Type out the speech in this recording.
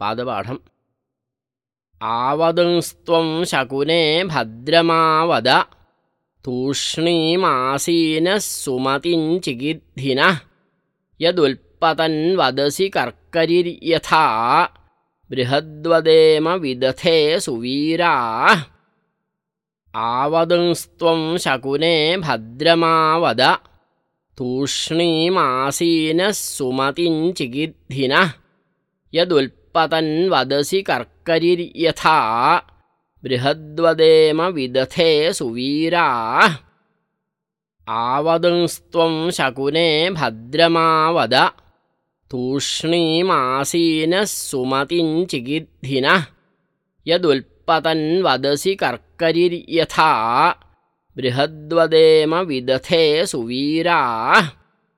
पादपाठम्। आवदंस्त्वं शकुने भद्रमावद। तूष्णीमासीनः सुमतिञ्चिगिद्धिनः यदुल्पतन्वदसि कर्करिर्यथा बृहद्वदेम विदथे सुवीरा। आवदंस्त्वं शकुने भद्रमावद। तूष्णीमासीनः सुमतिञ्चिगिद्धिनः यदुल्पतन्वदसि कर्करिर्यथा बृहद्वदेम विदथे सुवीरा। आवदंस्त्वं शकुने भद्रमावद। तूष्णीमासीनः सुमतिञ्चिगिद्धिनः यदुल्पतन्वदसि कर्करिर्यथा बृहद्वदेम विदथे सुवीरा